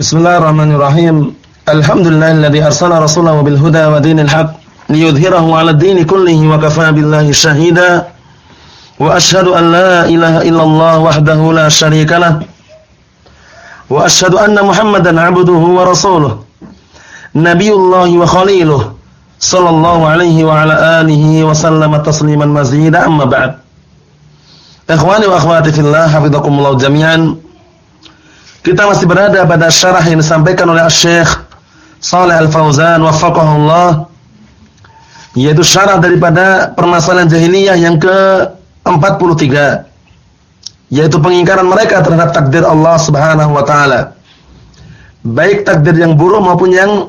Bismillahirrahmanirrahim. Alhamdulillahilladzi arsala rasulahu bil huda wa dinil haq liyudhhirahu 'ala ad-dini kullihi wa kafaa billahi shahida. Wa asyhadu an la ilaha illallah wahdahu la syarika lah. Wa asyhadu anna Muhammadan 'abduhu wa rasuluh. Nabiyullah wa khaliluh. Sallallahu alaihi wa ala alihi wa sallama tasliman mazida amma ba'd. Ikhwani wa akhwati fillah, hafizakumullah jami'an. Kita masih berada pada syarah yang disampaikan oleh Syekh Saleh Al-Fauzan waffaqahullah yaitu syarah daripada permasalahan jahiliyah yang ke-43 yaitu pengingkaran mereka terhadap takdir Allah Subhanahu wa taala. Baik takdir yang buruk maupun yang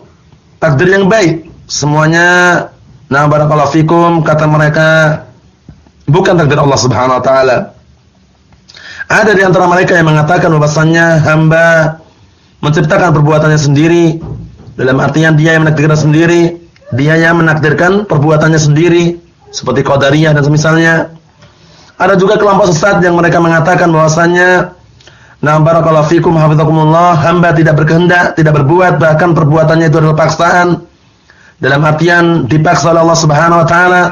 takdir yang baik. Semuanya nah barakallahu fikum kata mereka bukan takdir Allah Subhanahu wa taala. Ada di antara mereka yang mengatakan bahwasannya hamba menciptakan perbuatannya sendiri dalam artian dia yang menakdirkan sendiri, dia yang menakdirkan perbuatannya sendiri seperti qadariyah dan semisalnya. Ada juga kelompok sesat yang mereka mengatakan bahwasannya Na barakallahu fikum hafizakumullah, hamba tidak berkehendak, tidak berbuat, bahkan perbuatannya itu adalah paksaan. Dalam artian dipaksa oleh Allah Subhanahu wa taala,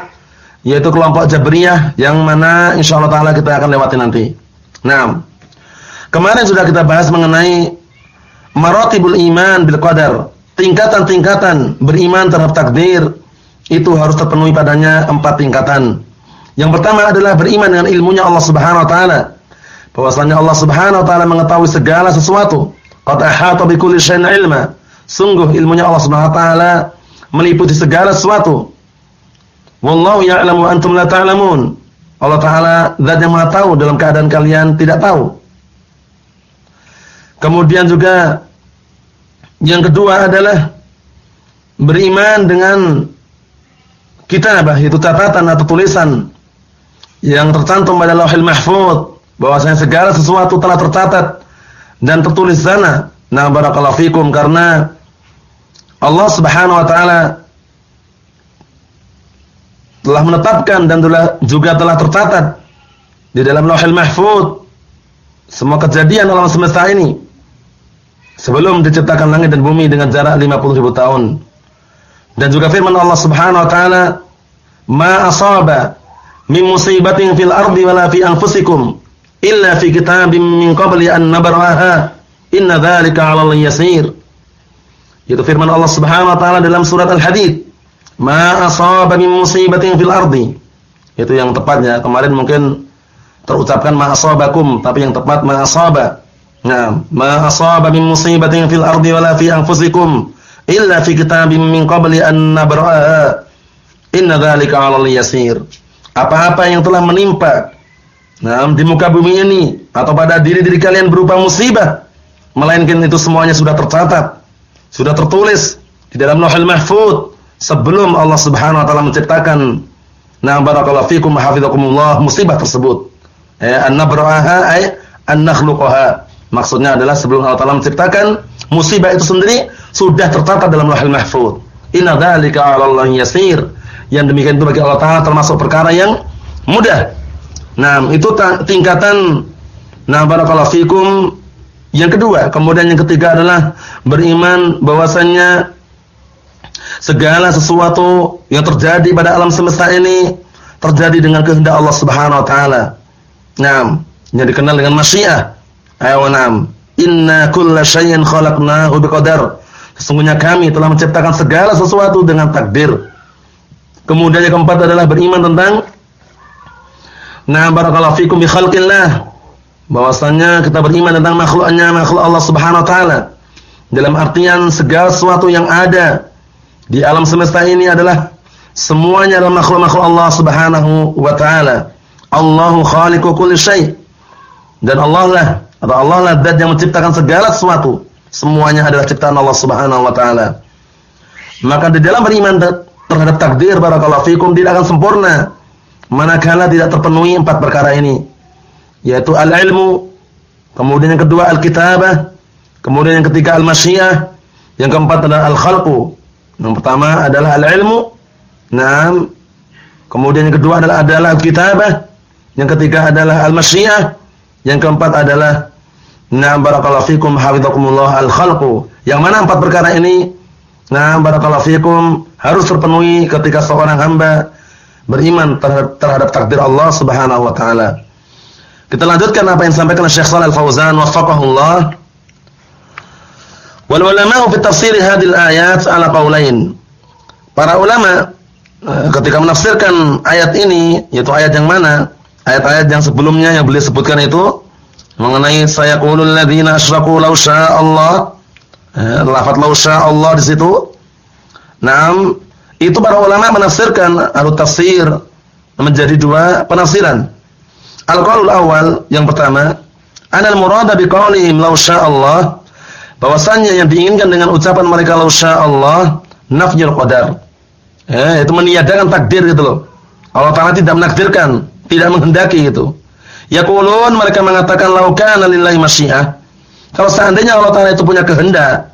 yaitu kelompok Jabriyah yang mana insyaallah taala kita akan lewati nanti. Nah, kemarin sudah kita bahas mengenai maratibul iman bil qadar. Tingkatan-tingkatan beriman terhadap takdir itu harus terpenuhi padanya empat tingkatan. Yang pertama adalah beriman dengan ilmunya Allah Subhanahu wa taala. Bahwasanya Allah Subhanahu wa taala mengetahui segala sesuatu. Qad ahata bikulli syai'in ilma. Sungguh ilmunya Allah Subhanahu wa taala meliputi segala sesuatu. Wallahu ya'lamu antum la ta'lamun. Allah Ta'ala zat yang tahu dalam keadaan kalian tidak tahu. Kemudian juga yang kedua adalah beriman dengan kitabah, itu catatan atau tulisan yang tercantum pada lauhil mahfud bahwasanya segala sesuatu telah tercatat dan tertulis sana. Nah, barakallahu fikum karena Allah Subhanahu wa taala telah menetapkan dan telah, juga telah tercatat di dalam Lauhul Mahfuz semua kejadian alam semesta ini sebelum diciptakan langit dan bumi dengan jarak 50 ribu tahun. Dan juga firman Allah Subhanahu wa taala, "Ma asaba min musibatin fil ardi wala fi anfusikum illa fi kitabim min qabli an nabraha. Inna dzalika 'ala yasir." Itu firman Allah Subhanahu wa taala dalam surat Al-Hadid ma asaba min musibatin fil ardi. Itu yang tepatnya. Kemarin mungkin terucapkan ma asabakum, tapi yang tepat ma asaba. Nah, ma asaba min musibatin fil ardi wala fi anfusikum illa fi kitabim min qabli an nabra'a. Inna dzalika 'ala yasir. Apa-apa yang telah menimpa nah, di muka bumi ini atau pada diri-diri kalian berupa musibah, melainkan itu semuanya sudah tercatat, sudah tertulis di dalam Lauhul Mahfuz sebelum Allah Subhanahu wa taala menciptakan na barakallahu fikum hafizakumullah musibah tersebut. Ya, an-nabraha ay an-nakhluqaha. Maksudnya adalah sebelum Allah taala menciptakan musibah itu sendiri sudah tercatat dalam Lauhul Mahfuz. Inna dzalika 'ala Allah yasir. Yang demikian itu bagi Allah taala termasuk perkara yang mudah. Nah, itu tingkatan nah barakallahu fikum yang kedua, kemudian yang ketiga adalah beriman bahwasannya segala sesuatu yang terjadi pada alam semesta ini terjadi dengan kehendak Allah Subhanahu wa taala. Naam, yang dikenal dengan masyiah. Ayo naam. Inna kulla syai'in khalaqnahu biqadar. Sesungguhnya kami telah menciptakan segala sesuatu dengan takdir. Kemudian yang keempat adalah beriman tentang Nah, barakallahu fikum bi khalqillah. Bahwasanya kita beriman tentang makhluknya, makhluk Allah Subhanahu wa taala. Dalam artian segala sesuatu yang ada di alam semesta ini adalah semuanya adalah makhluk-makhluk Allah Subhanahu wa taala. Allahu khaliqu kulli syai. Dan Allah lah atau Allah lah zat yang menciptakan segala sesuatu. Semuanya adalah ciptaan Allah Subhanahu wa taala. Maka di dalam beriman terhadap takdir barakallahu fikum tidak akan sempurna manakala tidak terpenuhi empat perkara ini. Yaitu al-ilmu, kemudian yang kedua al-kitabah, kemudian yang ketiga al-masyiah, yang keempat adalah al-khalqu, yang pertama adalah al-ilmu. Naam. Kemudian yang kedua adalah adalah kitabah. Yang ketiga adalah al-masyiah. Yang keempat adalah Nah, barakallahu fikum hafizakumullah al-khalqu. Yang mana empat perkara ini nah barakallahu fikum harus terpenuhi ketika seorang hamba beriman terhadap, terhadap takdir Allah Subhanahu wa taala. Kita lanjutkan apa yang disampaikan Syekh Shalal Fauzan waffaqahullah. Wal ulama fi tafsir hadhihi ayat ala qaulain. Para ulama eh, ketika menafsirkan ayat ini yaitu ayat yang mana? Ayat-ayat yang sebelumnya yang beliau sebutkan itu mengenai saya sayaqulul ladzina asyraku law Allah eh, lafaz law Allah di situ Naam itu para ulama menafsirkan al tafsir menjadi dua penafsiran al-qaulul awal yang pertama anal murada biqaulihim law Allah bahwasanya yang diinginkan dengan ucapan mereka law Allah nafyul qadar eh, itu meniadakan takdir gitu loh Allah Taala tidak menakdirkan tidak menghendaki gitu Yaqulun mereka mengatakan laukana lillahi masyiah. Kalau seandainya Allah Taala itu punya kehendak,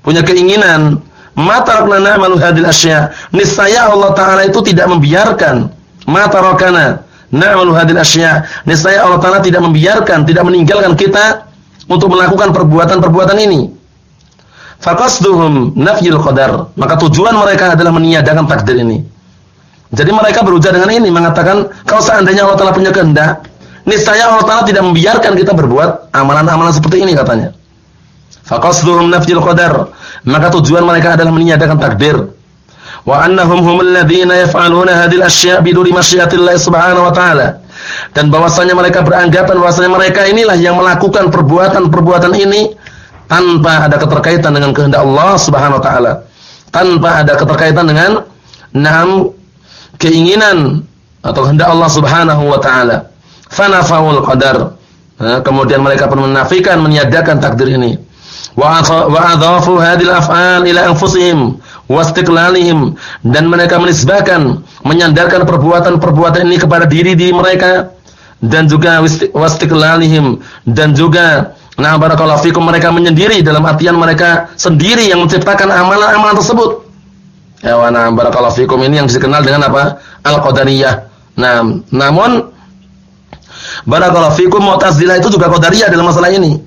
punya keinginan, mata tarakna na'malu hadil asya. Niscaya Allah Taala itu tidak membiarkan mata tarakana na'malu hadil asya. Niscaya Allah Taala tidak membiarkan, tidak meninggalkan kita untuk melakukan perbuatan-perbuatan ini. Faqasduhum nafyul qadar. Maka tujuan mereka adalah meniadakan takdir ini. Jadi mereka berujar dengan ini mengatakan kalau seandainya Allah Taala punya kehendak, niscaya Allah Taala tidak membiarkan kita berbuat amalan-amalan seperti ini katanya. Faqasduhum nafjil qadar. Maka tujuan mereka adalah meniadakan takdir. Wa annahum humul ladzina yaf'aluna hadhil asya' biduni masyiatillah subhanahu wa ta'ala. Dan bahwasanya mereka beranggapan bahwasanya mereka inilah yang melakukan perbuatan-perbuatan ini tanpa ada keterkaitan dengan kehendak Allah Subhanahu wa taala. Tanpa ada keterkaitan dengan enam keinginan atau kehendak Allah Subhanahu wa taala fanafaul qadar. kemudian mereka pun menafikan, meniadakan takdir ini. Wa adhafu hadhil af'al ila anfusihim wastiqlalihim dan mereka menisbahkan, menyandarkan perbuatan-perbuatan ini kepada diri diri mereka dan juga wastiqlalihim dan juga nah barakallahu fikum mereka menyendiri dalam artian mereka sendiri yang menciptakan amalan-amalan tersebut. Ya wa nah barakallahu fikum ini yang dikenal dengan apa? Al-qadariyah. Nah, namun Barakallahu fikum Mu'tazilah itu juga qadariyah dalam masalah ini.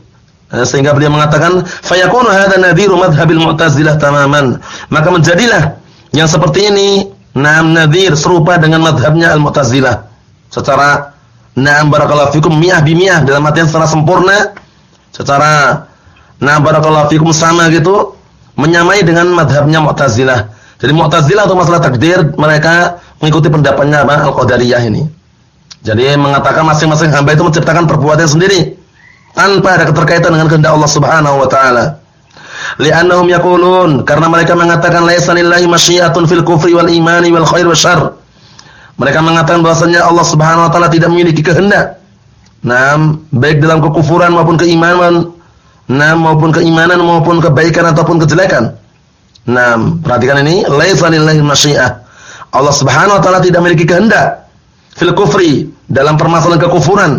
Eh, sehingga beliau mengatakan fayakunu hadza nadhiru madhhabil Mu'tazilah tamaman. Maka menjadilah yang seperti ini nam nadhir serupa dengan madhabnya Al-Mu'tazilah. Secara na'am barakallahu fikum miyah bimiyah dalam artian secara sempurna secara na'am barakallahu fikum sama gitu menyamai dengan madhabnya Mu'tazilah. Jadi Mu'tazilah atau masalah takdir mereka mengikuti pendapatnya apa Al-Qadariyah ini. Jadi mengatakan masing-masing hamba itu menciptakan perbuatan sendiri tanpa ada keterkaitan dengan kehendak Allah Subhanahu wa taala. Li'annahum yaqulun karena mereka mengatakan laisa lillahi masyiatun fil kufri wal imani wal khair wasyarr. Mereka mengatakan bahwasanya Allah Subhanahu wa taala tidak memiliki kehendak. Naam, baik dalam kekufuran maupun keimanan, naam maupun keimanan maupun kebaikan ataupun kejelekan. Naam, perhatikan ini, laisa lillahi masyiah. Allah Subhanahu wa taala tidak memiliki kehendak fil kufri dalam permasalahan kekufuran,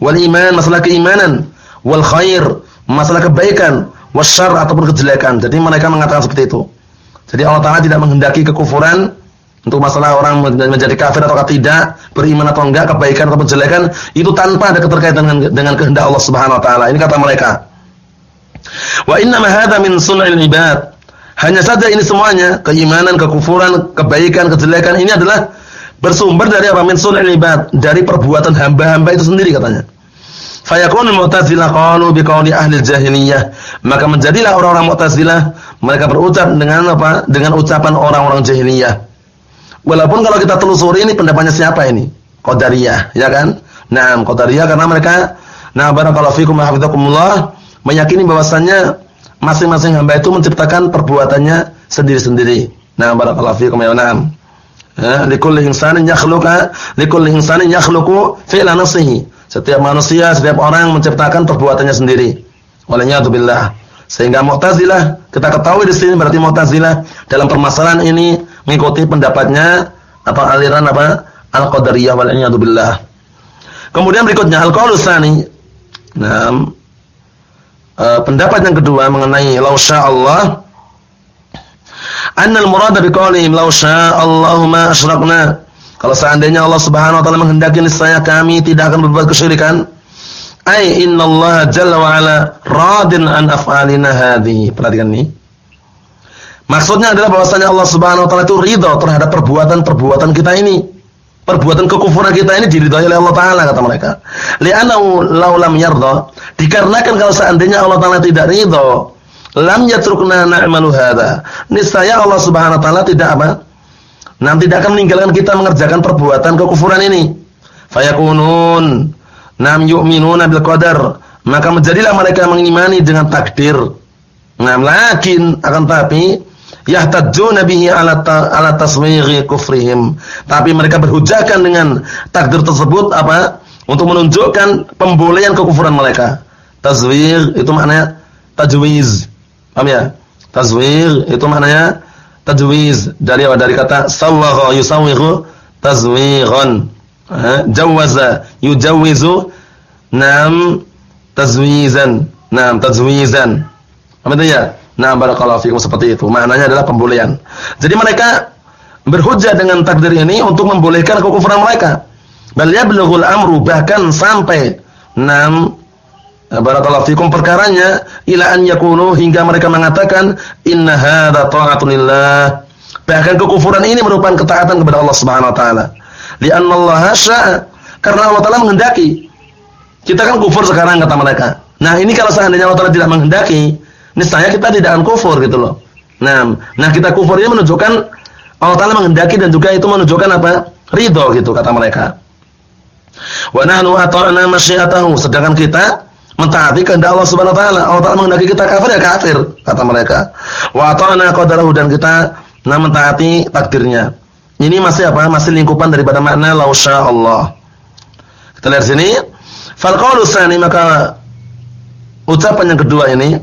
wal iman masalah keimanan, wal khair masalah kebaikan, wasyarr ataupun kejelekan. Jadi mereka mengatakan seperti itu. Jadi Allah Taala tidak menghendaki kekufuran untuk masalah orang menjadi kafir atau tidak, beriman atau enggak, kebaikan atau kejelekan itu tanpa ada keterkaitan dengan, dengan kehendak Allah Subhanahu wa taala. Ini kata mereka. Wa inna ma min sun'il ibad. Hanya saja ini semuanya, keimanan, kekufuran, kebaikan, kejelekan ini adalah bersumber dari apa min sunil ibad dari perbuatan hamba-hamba itu sendiri katanya fayakun mu'tazilah qalu biqauli ahli jahiliyah. Maka menjadilah orang-orang mu'tazilah mereka berucap dengan apa? Dengan ucapan orang-orang jahiliyah. Walaupun kalau kita telusuri ini pendapatnya siapa ini? Qadariyah ya kan? Nah qadariyah karena mereka nah barakallahu fikum hafizakumullah meyakini bahwasannya masing-masing hamba itu menciptakan perbuatannya sendiri-sendiri. Nah barakallahu fikum ya na'am. Likulli insanin yakhluqa likulli insanin yakhluqu fi'la nafsihi. Setiap manusia, setiap orang menciptakan perbuatannya sendiri. Walanya billah. Sehingga Mu'tazilah kita ketahui di sini berarti Mu'tazilah dalam permasalahan ini mengikuti pendapatnya apa aliran apa Al-Qadariyah walanya billah. Kemudian berikutnya Al-Qaulus. Nah, pendapat yang kedua mengenai law Allah annal murada biqaulihim law Allahu ma asyrakna. Kalau seandainya Allah Subhanahu wa taala menghendaki niscaya kami tidak akan berbuat kesyirikan. Ai innallaha jalla wa ala radin an af'alina hadhihi. Perhatikan ini. Maksudnya adalah bahwasanya Allah Subhanahu wa taala itu ridha terhadap perbuatan-perbuatan kita ini. Perbuatan kekufuran kita ini diridhai oleh Allah taala kata mereka. Li'annahu law lam yardha, dikarenakan kalau seandainya Allah taala tidak ridha, lam yatrukna na'malu hadza. Niscaya Allah Subhanahu wa taala tidak apa? Nanti tidak akan meninggalkan kita mengerjakan perbuatan kekufuran ini. Fayakunun nam yu'minuna bil qadar. Maka menjadilah mereka mengimani dengan takdir. Nah, lakin akan tapi yahtajuna bihi ala ta, ala taswighi kufrihim. Tapi mereka berhujahkan dengan takdir tersebut apa? Untuk menunjukkan pembolehan kekufuran mereka. Tazwir itu maknanya tajwiz. Paham ya? Tazwir itu maknanya tajwiz dari dari kata sawwagha yusawwighu tazwighan. Jawaza yujawizu nam tazwizan. Nam tazwizan. Apa ya? Nah, barakallahu fikum seperti itu. Maknanya adalah pembolehan. Jadi mereka berhujjah dengan takdir ini untuk membolehkan kekufuran mereka. Bal yablughul amru bahkan sampai enam barakallahu fikum perkaranya ila an yakunu hingga mereka mengatakan inna hadza ta'atun lillah. Bahkan kekufuran ini merupakan ketaatan kepada Allah Subhanahu wa taala. Li'anna Allah syaa karena Allah taala menghendaki. Kita kan kufur sekarang kata mereka. Nah, ini kalau seandainya Allah taala tidak menghendaki, niscaya kita tidak akan kufur gitu loh. Nah, nah kita kufur ini menunjukkan Allah Taala menghendaki dan juga itu menunjukkan apa? Ridho gitu kata mereka. Wa nahnu ata'na masyiatahu sedangkan kita mentaati kehendak Allah Subhanahu wa taala. Allah Taala menghendaki kita kafir ya kafir kata mereka. Wa ata'na qadarahu dan kita nah mentaati takdirnya. Ini masih apa? Masih lingkupan daripada makna la Allah. Kita lihat sini. Fal qawlu maka ucapan yang kedua ini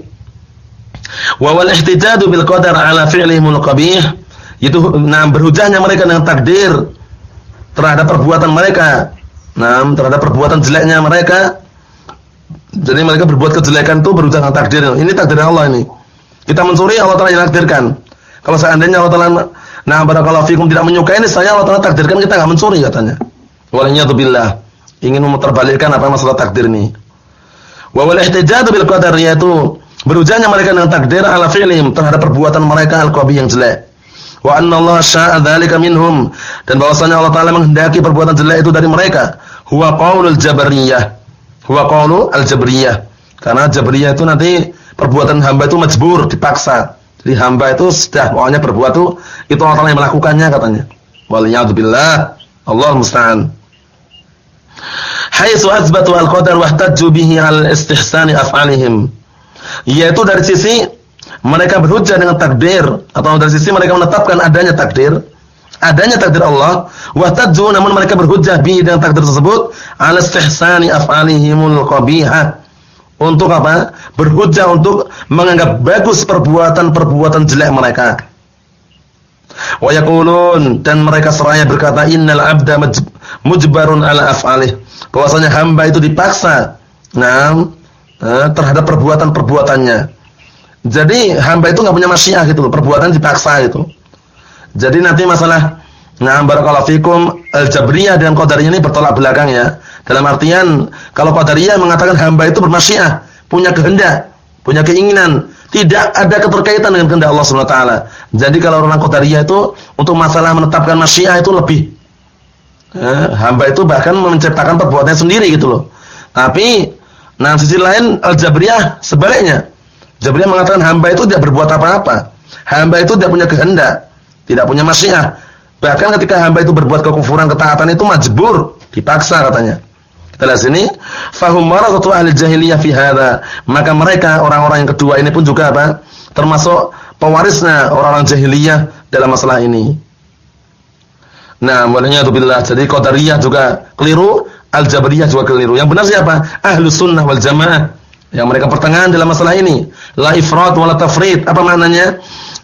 Wa wal ihtijadu bil qadar ala fi'lihimul qabih itu nah berhujahnya mereka dengan takdir terhadap perbuatan mereka. Nah, terhadap perbuatan jeleknya mereka. Jadi mereka berbuat kejelekan itu berhujah dengan takdir. Ini takdir Allah ini. Kita mencuri Allah yang takdirkan. Kalau seandainya Allah Taala nah barakallahu fikum tidak menyukai ini saya Allah Taala takdirkan kita enggak mencuri katanya. Waliyadu billah. Ingin memutarbalikkan apa masalah takdir ini. Wa wal ihtijadu bil qadar yaitu Berujahnya mereka dengan takdir ala fi'lihim terhadap perbuatan mereka al-qabih yang jelek. Wa anna Allah syaa dzalika minhum dan bahwasanya Allah taala menghendaki perbuatan jelek itu dari mereka. Huwa qaulul jabariyah. Huwa qaulu al-jabriyah. Karena jabriyah itu nanti perbuatan hamba itu majbur, dipaksa. Jadi hamba itu sudah pokoknya berbuat itu itu taala yang melakukannya katanya. Waliyadzubillah. Allah musta'an. Haitsu azbatu al-qadar wa ihtajju bihi al-istihsani af'alihim yaitu dari sisi mereka berhujjah dengan takdir atau dari sisi mereka menetapkan adanya takdir adanya takdir Allah wa tadzu namun mereka berhujjah bi dengan takdir tersebut ala istihsani af'alihimul qabihah untuk apa? Berhujjah untuk menganggap bagus perbuatan-perbuatan jelek mereka. Wa yaqulun dan mereka seraya berkata innal abda mujbarun ala af'alih. Bahwasanya hamba itu dipaksa. Nah, terhadap perbuatan-perbuatannya. Jadi hamba itu nggak punya masyiah gitu perbuatan dipaksa gitu. Jadi nanti masalah nah barakallahu fikum al-jabriyah dan qadariyah ini bertolak belakang ya. Dalam artian kalau qadariyah mengatakan hamba itu bermasyiah, punya kehendak, punya keinginan, tidak ada keterkaitan dengan kehendak Allah Subhanahu wa taala. Jadi kalau orang qadariyah itu untuk masalah menetapkan masyiah itu lebih eh, hamba itu bahkan menciptakan perbuatannya sendiri gitu loh. Tapi Nah, sisi lain Al-Jabriyah sebaliknya. Jabriyah mengatakan hamba itu tidak berbuat apa-apa. Hamba itu tidak punya kehendak, tidak punya masyiah. Bahkan ketika hamba itu berbuat kekufuran, ketaatan itu majbur, dipaksa katanya. Kita lihat sini, fahum warathatu ahli jahiliyah fi hadza. Maka mereka orang-orang yang kedua ini pun juga apa? Termasuk pewarisnya orang-orang jahiliyah dalam masalah ini. Nah, waliyadu billah. Jadi qadariyah juga keliru, Al-Jabariyah juga keliru. Yang benar siapa? Ahlus Sunnah wal Jamaah. Yang mereka pertengahan dalam masalah ini. La ifrat wala tafrid. Apa maknanya?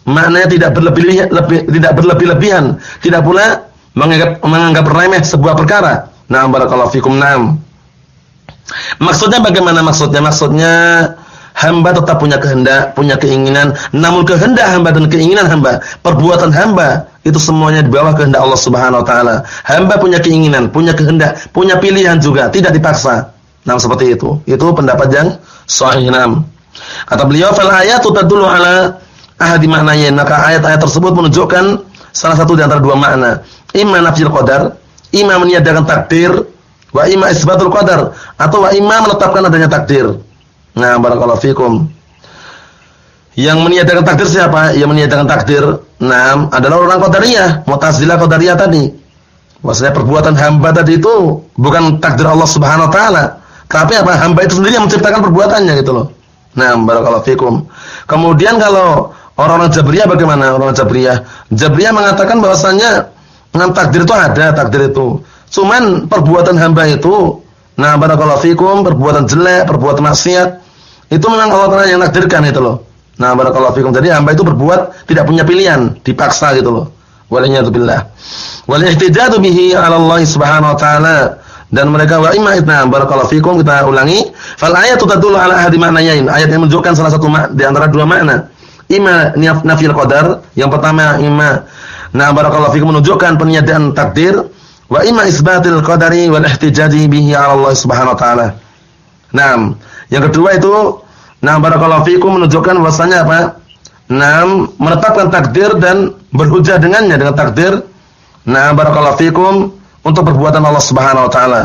Maknanya tidak berlebih lebih, tidak berlebih-lebihan, tidak pula menganggap menganggap remeh sebuah perkara. Nah, barakallahu fikum. Naam. Maksudnya bagaimana maksudnya? Maksudnya hamba tetap punya kehendak, punya keinginan, namun kehendak hamba dan keinginan hamba, perbuatan hamba itu semuanya di bawah kehendak Allah Subhanahu wa taala. Hamba punya keinginan, punya kehendak, punya pilihan juga, tidak dipaksa. Nah, seperti itu. Itu pendapat yang sahih nam. Kata beliau, "Fal ayatu tadullu ala ahadi maknayn." Maka ayat-ayat tersebut menunjukkan salah satu di antara dua makna. Imma nafil qadar, imma meniadakan takdir, wa imma isbatul qadar, atau wa imma menetapkan adanya takdir. Nah, barakallahu fikum. Yang meniadakan takdir siapa? Yang meniadakan takdir, nah, adalah orang qadariyah, Mu'tazilah qadariyah tadi. Maksudnya perbuatan hamba tadi itu bukan takdir Allah Subhanahu wa taala, tapi apa? Hamba itu sendiri yang menciptakan perbuatannya gitu loh. Nah, barakallahu fikum. Kemudian kalau orang-orang Jabriyah bagaimana? Orang Jabriyah. Jabriyah mengatakan bahwasanya nah, takdir itu ada, takdir itu. Cuman perbuatan hamba itu nah barakallahu fikum, perbuatan jelek, perbuatan maksiat itu memang Allah Taala yang takdirkan itu loh. Nah, barakallahu fikum. Jadi hamba itu berbuat tidak punya pilihan, dipaksa gitu loh. Waliyadzubillah. Wal ihtijadu bihi 'ala Allah Subhanahu wa taala dan mereka wa imma itna barakallahu fikum kita ulangi fal ayatu tadullu ala ahadi maknayain ayat yang menunjukkan salah satu di antara dua makna imma nafil qadar. Yang pertama imma na barakallahu fikum menunjukkan peniadaan takdir. Wa imma isbatil qadari wal ihtijaji bihi ala Allah subhanahu wa taala. Naam. Yang kedua itu na barakallahu fikum menunjukkan bahwasanya apa? Naam menetapkan takdir dan berhujah dengannya dengan takdir. Na barakallahu fikum untuk perbuatan Allah Subhanahu wa taala.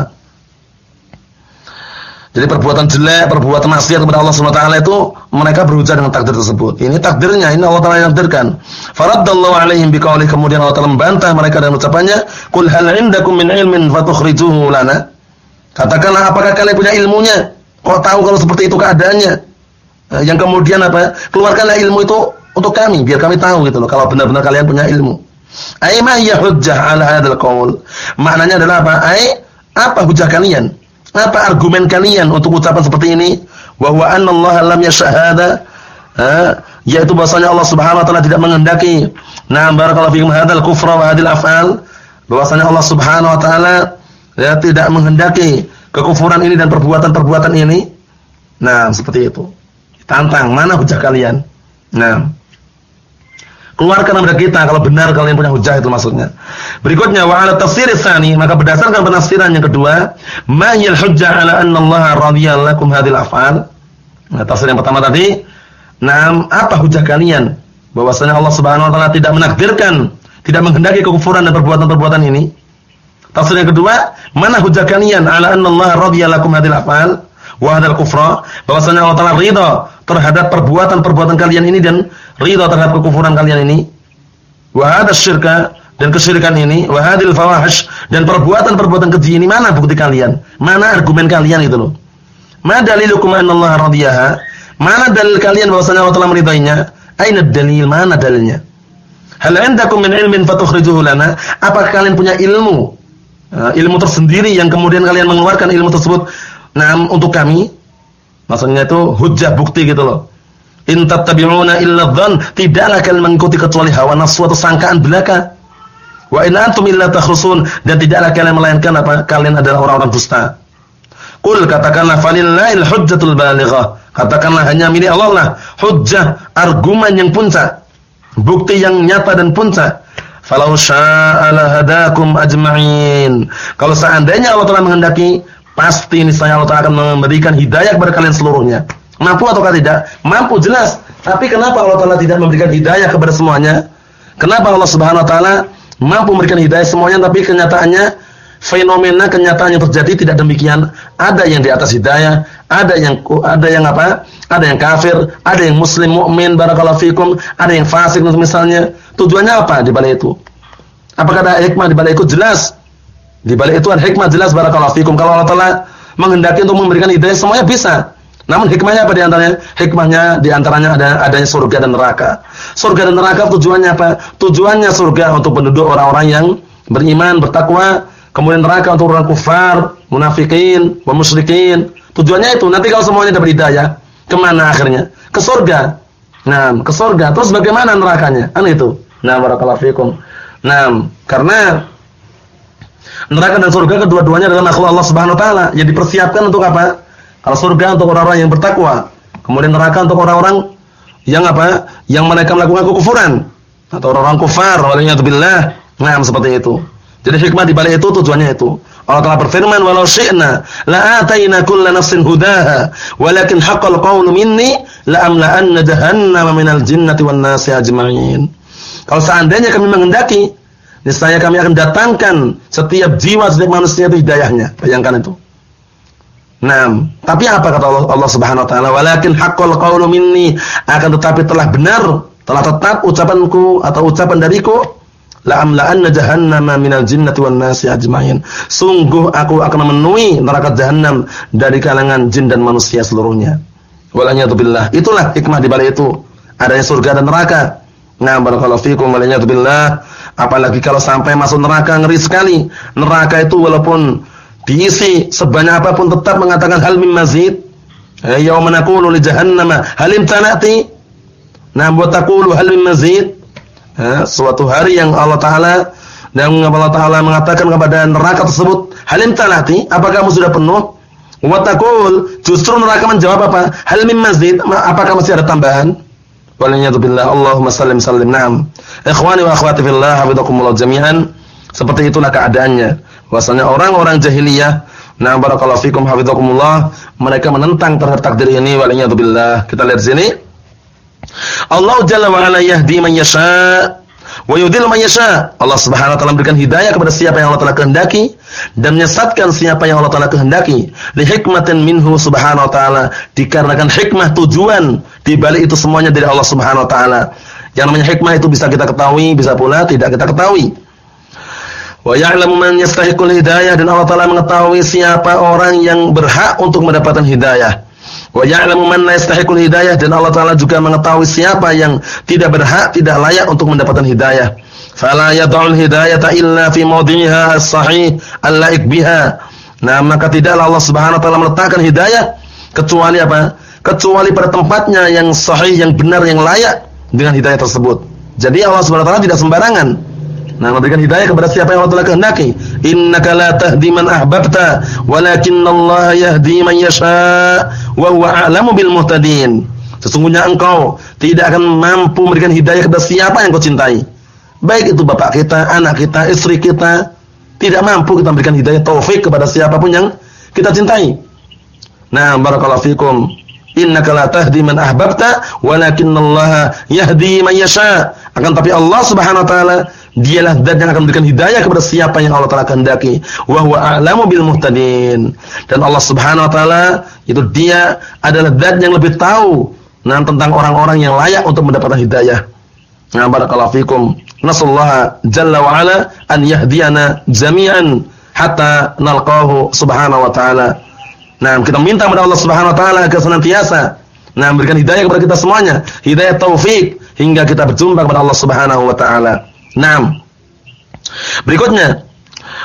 Jadi perbuatan jelek, perbuatan maksiat kepada Allah Subhanahu wa taala itu mereka berujar dengan takdir tersebut. Ini takdirnya, ini Allah taala yang takdirkan. Faraddallahu alaihim biqaulih kemudian Allah taala membantah mereka dengan ucapannya, "Qul hal 'indakum min ilmin fatukhrijuhu lana?" Katakanlah apakah kalian punya ilmunya? Kok tahu kalau seperti itu keadaannya? Eh, yang kemudian apa? Keluarkanlah ilmu itu untuk kami biar kami tahu gitu loh kalau benar-benar kalian punya ilmu. Ai ma hujjah ala hadzal qaul? Maknanya adalah apa? Ai apa hujjah kalian? Apa argumen kalian untuk ucapan seperti ini? Wa huwa anna Allah lam yashhada yaitu bahwasanya Allah Subhanahu wa taala tidak menghendaki nah barakallahu fikum hadzal kufra wa hadzal af'al bahwasanya Allah Subhanahu wa taala ya tidak menghendaki kekufuran ini dan perbuatan-perbuatan ini. Nah, seperti itu. Tantang, mana hujah kalian? Nah, Keluarkan kepada kita kalau benar kalian punya hujah itu maksudnya. Berikutnya wa ala tafsir tsani, maka berdasarkan penafsiran yang kedua, ma hiyal hujjah ala anna Allah radhiyallahu lakum hadhil af'al. Nah, tafsir yang pertama tadi, nah apa hujah kalian bahwasanya Allah Subhanahu wa taala tidak menakdirkan, tidak menghendaki kekufuran dan perbuatan-perbuatan ini? Tafsir yang kedua, mana hujah kalian ala anna Allah radhiyallahu lakum hadhil af'al wa hadzal kufra? Bahwasanya Allah taala ridha terhadap perbuatan-perbuatan kalian ini dan ridha terhadap kekufuran kalian ini. Wa hadzal syirka dan kesyirikan ini. Wa hadil fawahish dan perbuatan-perbuatan keji ini. Mana bukti kalian? Mana argumen kalian itu loh? Ma dalilukum anna Allah radiyaha? Mana dalil kalian bahwasanya Allah telah meridainya? Aina dalil? Mana dalilnya? Hal indakum min ilmin fatukhrijuhu lana? Apakah kalian punya ilmu? Uh, ilmu tersendiri yang kemudian kalian mengeluarkan ilmu tersebut nah untuk kami maksudnya itu hujjah bukti gitu loh In tattabi'una illa dhann, tidaklah kalian mengikuti kecuali hawa nafsu atau sangkaan belaka. Wa in antum illa takhrusun dan tidaklah kalian melainkan apa? Kalian adalah orang-orang dusta. Qul katakanlah falillahil hujjatul balighah. Katakanlah hanya milik Allah lah hujjah, argumen yang puncak, bukti yang nyata dan puncak. Falau syaa'a hadakum ajma'in. Kalau seandainya Allah telah menghendaki, pasti niscaya Allah akan memberikan hidayah kepada kalian seluruhnya. Mampu ataukah tidak? Mampu jelas. Tapi kenapa Allah Taala tidak memberikan hidayah kepada semuanya? Kenapa Allah Subhanahu wa taala mampu memberikan hidayah semuanya tapi kenyataannya fenomena kenyataan yang terjadi tidak demikian. Ada yang di atas hidayah, ada yang ada yang apa? Ada yang kafir, ada yang muslim mukmin barakallahu fikum, ada yang fasik misalnya. Tujuannya apa di balik itu? Apakah ada hikmah di balik itu? Jelas. Di balik itu ada hikmah jelas barakallahu fikum. Kalau Allah Taala menghendaki untuk memberikan hidayah semuanya bisa. Namun hikmahnya apa di antaranya? Hikmahnya di antaranya ada adanya surga dan neraka. Surga dan neraka tujuannya apa? Tujuannya surga untuk penduduk orang-orang yang beriman, bertakwa, kemudian neraka untuk orang kufar, munafikin, wa musyrikin. Tujuannya itu. Nanti kalau semuanya dapat hidayah, ke mana akhirnya? Ke surga. Nah, ke surga. Terus bagaimana nerakanya? Kan itu. Nah, barakallahu fikum. Nah, karena neraka dan surga kedua-duanya adalah makhluk Allah Subhanahu wa taala. Jadi persiapkan untuk apa? Kalau surga untuk orang-orang yang bertakwa, kemudian neraka untuk orang-orang yang apa? Yang mereka melakukan kekufuran atau orang-orang kufar, waliyadzubillah. Nah, seperti itu. Jadi hikmah di balik itu tujuannya itu. Allah telah berfirman, "Walau syi'na la ataina kulla nafsin hudaha, walakin haqqal qawlu minni la amla'anna jahannama minal jinnati wan nasi ajma'in." Kalau seandainya kami menghendaki, niscaya kami akan datangkan setiap jiwa setiap manusia itu hidayahnya. Bayangkan itu. Nah, tapi apa kata Allah, Allah Subhanahu wa taala? Walakin haqqal qawlu minni, akan tetapi telah benar, telah tetap ucapanku atau ucapan dariku la amla'anna jahannama minal jinnati wan nasi ajmain. Sungguh aku akan memenuhi neraka jahanam dari kalangan jin dan manusia seluruhnya. Walanyatubillah. Itulah hikmah di balik itu. Adanya surga dan neraka. Nah, barakallahu fikum walanyatubillah. Apalagi kalau sampai masuk neraka ngeri sekali. Neraka itu walaupun diisi sebanyak apa pun tetap mengatakan hal min mazid. Yauma naqulu li jahannama hal imtanati? Nah, buat taqulu hal min mazid? ya, suatu hari yang Allah Taala dan Allah Taala mengatakan kepada neraka tersebut, "Halim talati? Apakah kamu sudah penuh?" Wa taqul, justru neraka menjawab apa? "Hal min mazid? Apakah masih ada tambahan?" Waliyadu billah, Allahumma sallim sallim. Naam. Ikhwani wa akhwati fillah, hafizakumullah jami'an. Seperti itulah keadaannya. Bahwasanya orang-orang jahiliyah, nah barakallahu fikum hafizakumullah, mereka menentang terhadap takdir ini waliyadu billah. Kita lihat sini. Allah Jalla wa ala yahdi man yasha wa yudhillu man yasha. Allah Subhanahu wa taala memberikan hidayah kepada siapa yang Allah taala kehendaki dan menyesatkan siapa yang Allah taala kehendaki. Li hikmatin minhu subhanahu wa taala, dikarenakan hikmah tujuan di balik itu semuanya dari Allah Subhanahu wa taala. Yang namanya hikmah itu bisa kita ketahui, bisa pula tidak kita ketahui. Wa ya'lamu man yastahiqul hidayah dan Allah taala mengetahui siapa orang yang berhak untuk mendapatkan hidayah. Wa ya'lamu man yastahiqul hidayah dan Allah taala juga mengetahui siapa yang tidak berhak, tidak layak untuk mendapatkan hidayah. Fala yad'ul hidayata illa fi mawdi'iha as-sahih biha. Nah, maka tidaklah Allah Subhanahu wa taala meletakkan hidayah kecuali apa? Kecuali pada tempatnya yang sahih, yang benar, yang layak dengan hidayah tersebut. Jadi Allah Subhanahu wa taala tidak sembarangan. Nah, memberikan hidayah kepada siapa yang Allah telah kehendaki. Innaka la tahdi man ahbabta, walakinallaha yahdi man yasha, wa huwa a'lamu bil muhtadin. Sesungguhnya engkau tidak akan mampu memberikan hidayah kepada siapa yang kau cintai. Baik itu bapak kita, anak kita, istri kita, tidak mampu kita memberikan hidayah taufik kepada siapa pun yang kita cintai. Nah, barakallahu fikum. Innaka la tahdi man ahbabta, walakinallaha yahdi man yasha. Akan tapi Allah Subhanahu wa taala Dialah zat yang akan memberikan hidayah kepada siapa yang Allah Taala kehendaki. Wa huwa a'lamu bil muhtadin. Dan Allah Subhanahu wa taala itu dia adalah zat yang lebih tahu nah tentang orang-orang yang layak untuk mendapatkan hidayah. Nah, barakallahu fikum. Nasallahu jalla wa ala an yahdiyana jami'an hatta nalqahu subhanahu wa ta'ala. Nah, kita minta kepada Allah Subhanahu wa taala agar senantiasa nah memberikan hidayah kepada kita semuanya, hidayah taufik hingga kita berjumpa kepada Allah Subhanahu wa taala. Naam. Berikutnya,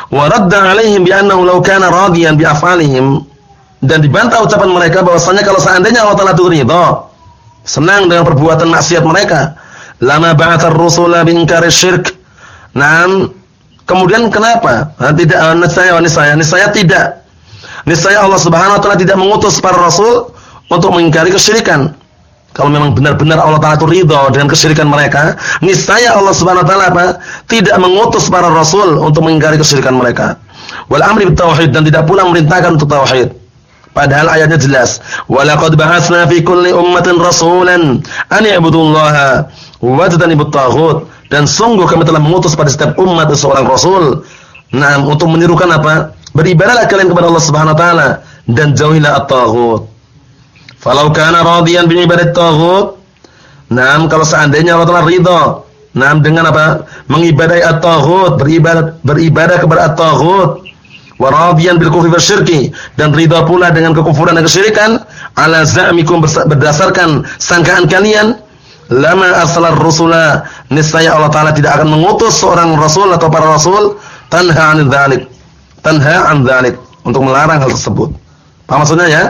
wa radda 'alaihim bi annahu law kana radiyan bi af'alihim dan dibantah ucapan mereka bahwasanya kalau seandainya Allah Taala itu ridha, senang dengan perbuatan maksiat mereka, lama ba'athar rusula bi inkari syirk. Naam. Kemudian kenapa? Nah, tidak uh, niscaya niscaya niscaya tidak. Niscaya Allah Subhanahu wa taala tidak mengutus para rasul untuk mengingkari kesyirikan. Kalau memang benar-benar Allah Taala itu dengan kesyirikan mereka, niscaya Allah Subhanahu wa taala apa? Tidak mengutus para rasul untuk mengingkari kesyirikan mereka. Wal amri tauhid dan tidak pula memerintahkan untuk tauhid. Padahal ayatnya jelas, "Walaqad ba'atsna fi kulli ummatin rasulan an i'budullaha wa tajtanibut taghut." Dan sungguh kami telah mengutus pada setiap umat seorang rasul. Nah, untuk menirukan apa? Beribadahlah kalian kepada Allah Subhanahu wa taala dan jauhilah at-taghut. Falau kana radiyan bi ibadat taghut. Naam kalau seandainya Allah telah ridha. Naam dengan apa? Mengibadai at-taghut, beribadah beribadah kepada at-taghut. Wa radiyan bil kufri wasyirki dan ridha pula dengan kekufuran dan kesyirikan ala za'mikum berdasarkan sangkaan kalian lama arsalar rusula niscaya Allah taala tidak akan mengutus seorang rasul atau para rasul tanha 'anil dzalik tanha 'an untuk melarang hal tersebut. Apa maksudnya ya?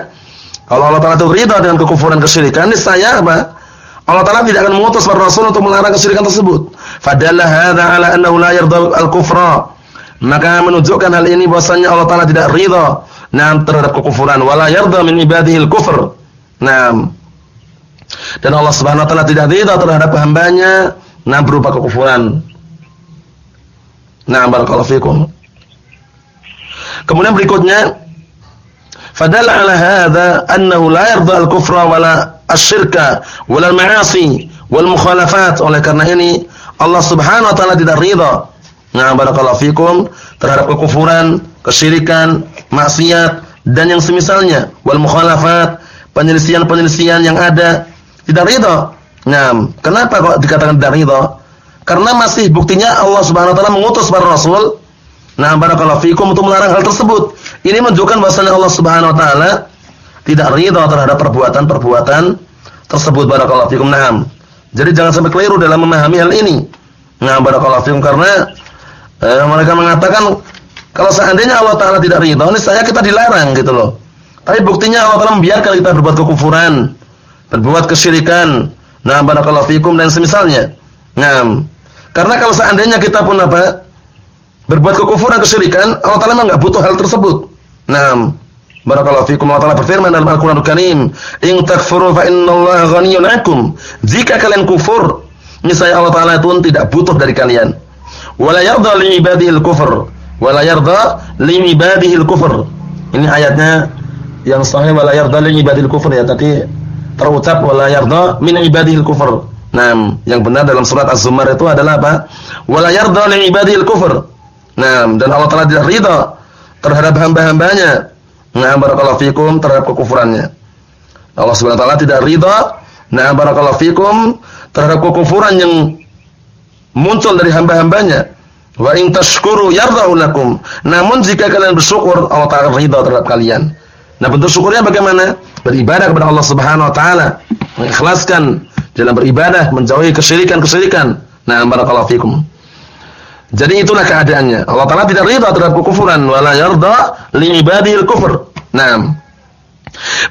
Kalau Allah Taala itu ridha dengan kekufuran kesyirikan, niscaya apa? Allah Taala tidak akan mengutus para rasul untuk melarang kesyirikan tersebut. Fadalla hadza ala annahu la yarda al-kufra. Maka menunjukkan hal ini bahwasanya Allah Taala tidak ridha nah terhadap kekufuran wala yarda min ibadihi al-kufr. Nah, dan Allah Subhanahu wa taala tidak ridha terhadap hambanya nah berupa kekufuran. Nah, barakallahu fikum. Kemudian berikutnya ala hadza annahu la yarda al-kufra wala asy-syirka wala al-ma'asi wal mukhalafat. Oleh karena ini Allah Subhanahu wa taala tidak ridha. Nah, barakallahu fikum terhadap kekufuran, kesyirikan, maksiat dan yang semisalnya wal mukhalafat, penyelisihan-penyelisihan yang ada tidak ridha. Nah, kenapa kok dikatakan tidak ridha? Karena masih buktinya Allah Subhanahu wa taala mengutus para rasul Nah, barakallahu fikum untuk melarang hal tersebut. Ini menunjukkan bahwasanya Allah Subhanahu wa taala tidak ridha terhadap perbuatan-perbuatan tersebut barakallahu fikum. Naam. Jadi jangan sampai keliru dalam memahami hal ini. Nah, barakallahu fikum karena eh, mereka mengatakan kalau seandainya Allah taala tidak ridha, ini saya kita dilarang gitu loh. Tapi buktinya Allah taala membiarkan kita berbuat kekufuran, berbuat kesyirikan. Nah, barakallahu fikum dan semisalnya. Nah, karena kalau seandainya kita pun apa? Berbuat kekufuran kesyirikan, Allah Taala memang enggak butuh hal tersebut. Naam. Barakallahu fikum Allah Taala berfirman dalam Al-Qur'anul Karim, "In takfuru fa innallaha ghaniyyun 'ankum." Jika kalian kufur, niscaya Allah Taala itu tidak butuh dari kalian. Wala yarda li ibadihi al-kufr. Wala yarda li ibadihi al-kufr. Ini ayatnya yang sahih wala yarda li ibadihi al-kufr ya, tadi terucap wala yarda min ibadihi al-kufr. Nah, yang benar dalam surat Az-Zumar itu adalah apa? Wala yarda li al-kufr. Nah, dan Allah Taala tidak ridha terhadap hamba-hambanya. Nah, barakallahu fikum terhadap kekufurannya. Allah Subhanahu wa taala tidak ridha, nah barakallahu fikum terhadap kekufuran yang muncul dari hamba-hambanya. Wa in tashkuru yardahu lakum. Namun jika kalian bersyukur, Allah Taala ridha terhadap kalian. Nah, bentuk syukurnya bagaimana? Beribadah kepada Allah Subhanahu wa taala, mengikhlaskan dalam beribadah, menjauhi kesyirikan-kesyirikan. Nah, barakallahu fikum. Jadi itulah keadaannya. Allah Taala tidak ridha terhadap kekufuran wala yarda li ibadil kufur. Naam.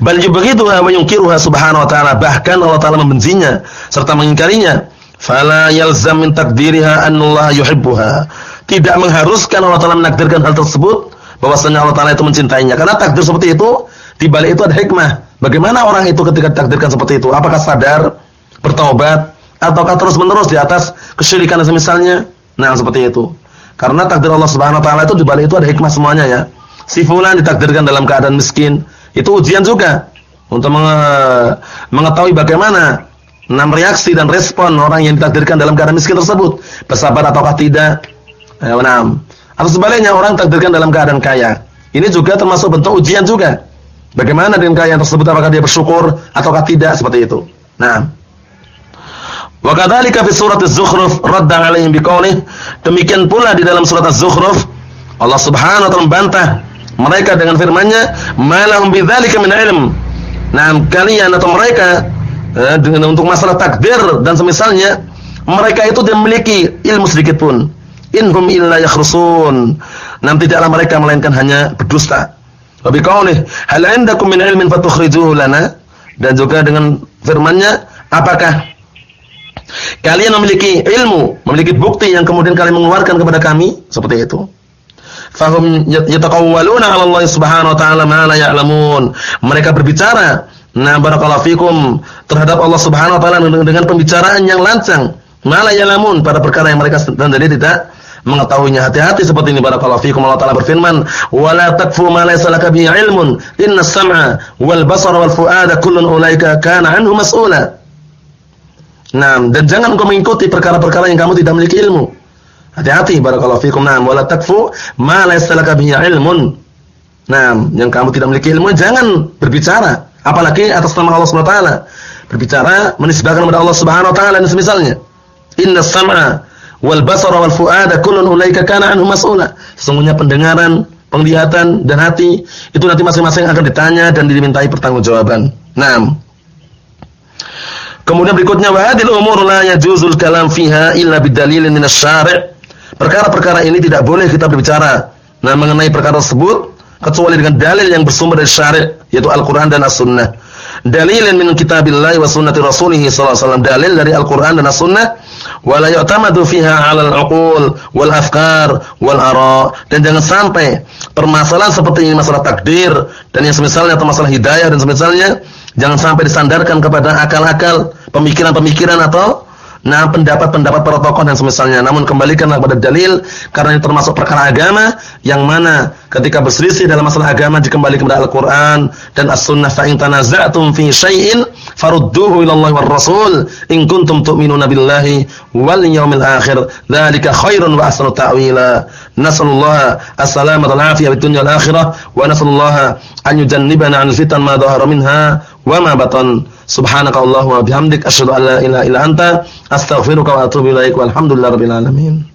Bal yubghiduha wa yunkiruha subhanahu wa ta'ala. Bahkan Allah Taala membencinya serta mengingkarinya. Fala yalzam min takdiriha Allah yuhibbuha. Tidak mengharuskan Allah Taala menakdirkan hal tersebut bahwasanya Allah Taala itu mencintainya. Karena takdir seperti itu di balik itu ada hikmah. Bagaimana orang itu ketika ditakdirkan seperti itu? Apakah sadar, bertobat, ataukah terus-menerus di atas kesyirikan misalnya? Nah, seperti itu. Karena takdir Allah Subhanahu wa taala itu di balik itu ada hikmah semuanya ya. Si fulan ditakdirkan dalam keadaan miskin, itu ujian juga untuk mengetahui bagaimana enam reaksi dan respon orang yang ditakdirkan dalam keadaan miskin tersebut, bersabar ataukah tidak. Enam. Atau sebaliknya orang ditakdirkan dalam keadaan kaya. Ini juga termasuk bentuk ujian juga. Bagaimana dengan kaya tersebut apakah dia bersyukur ataukah tidak seperti itu. Nah, Wa kadzalika fi surat Az-Zukhruf radda 'alaihim biqaulih demikian pula di dalam surat Az-Zukhruf Allah Subhanahu wa taala membantah mereka dengan firman-Nya malahum bidzalika min ilm. Nah, kalian atau mereka eh, dengan untuk masalah takdir dan semisalnya mereka itu tidak memiliki ilmu sedikit pun. Inhum illa yakhrusun. Nam tidaklah mereka melainkan hanya berdusta. Wa biqaulih hal 'indakum min ilmin fatukhrijuhu lana dan juga dengan firman-Nya apakah Kalian memiliki ilmu, memiliki bukti yang kemudian kalian mengeluarkan kepada kami seperti itu. Fahum yataqawwaluna 'ala Allah Subhanahu wa ta'ala ma la ya'lamun. Mereka berbicara, nah barakallahu fikum terhadap Allah Subhanahu wa ta'ala dengan pembicaraan yang lancang, ma la ya'lamun pada perkara yang mereka sendiri tidak mengetahuinya. Hati-hati seperti ini barakallahu fikum Allah Taala berfirman, "Wa la takfu ma laysa laka bihi 'ilmun. Inna as-sam'a wal basara wal fu'ada kullun ulaika kana 'anhu mas'ula." Nah, dan jangan kau mengikuti perkara-perkara yang kamu tidak memiliki ilmu. Hati-hati barakallahu fikum. Naam, wala takfu ma laysa laka bihi ilmun. Naam, yang kamu tidak memiliki ilmu jangan berbicara apalagi atas nama Allah Subhanahu wa taala. Berbicara menisbahkan kepada Allah Subhanahu wa taala dan semisalnya. Inna sam'a wal basara wal fuada kullun ulaika kana anhu mas'ula. Sesungguhnya pendengaran, penglihatan dan hati itu nanti masing-masing akan ditanya dan dimintai pertanggungjawaban. Naam. Kemudian berikutnya wa hadil umur la yajuzul kalam fiha illa bidalilin minas syari'. Perkara-perkara ini tidak boleh kita berbicara nah mengenai perkara tersebut kecuali dengan dalil yang bersumber dari syari' yaitu Al-Qur'an dan As-Sunnah. Dalilin min kitabillah wa sunnati rasulih sallallahu alaihi wasallam. Dalil dari Al-Qur'an dan As-Sunnah wa la yu'tamadu fiha 'ala al-'uqul wal afkar wal ara. Dan jangan sampai permasalahan seperti ini masalah takdir dan yang semisalnya atau masalah hidayah dan semisalnya jangan sampai disandarkan kepada akal-akal pemikiran-pemikiran atau Nah, pendapat-pendapat para tokoh dan semisalnya. Namun kembalikanlah kepada dalil karena ini termasuk perkara agama yang mana ketika berselisih dalam masalah agama dikembalikan kepada Al-Qur'an dan As-Sunnah fa in tanaza'tum fi syai'in farudduhu ila Allah war Rasul in kuntum tu'minuna billahi wal yawmil akhir. Dzalika khairun wa ahsanu ta'wila. Nasallallahu as-salamata wal afiyah fid dunya wal akhirah wa nasallallahu an yujannibana 'anil fitan ma dhahara minha wa ma batan. Subhanakallahumma wa bihamdik asyhadu an la ilaha illa anta astaghfiruka wa atubu ilaik walhamdulillahi rabbil alamin.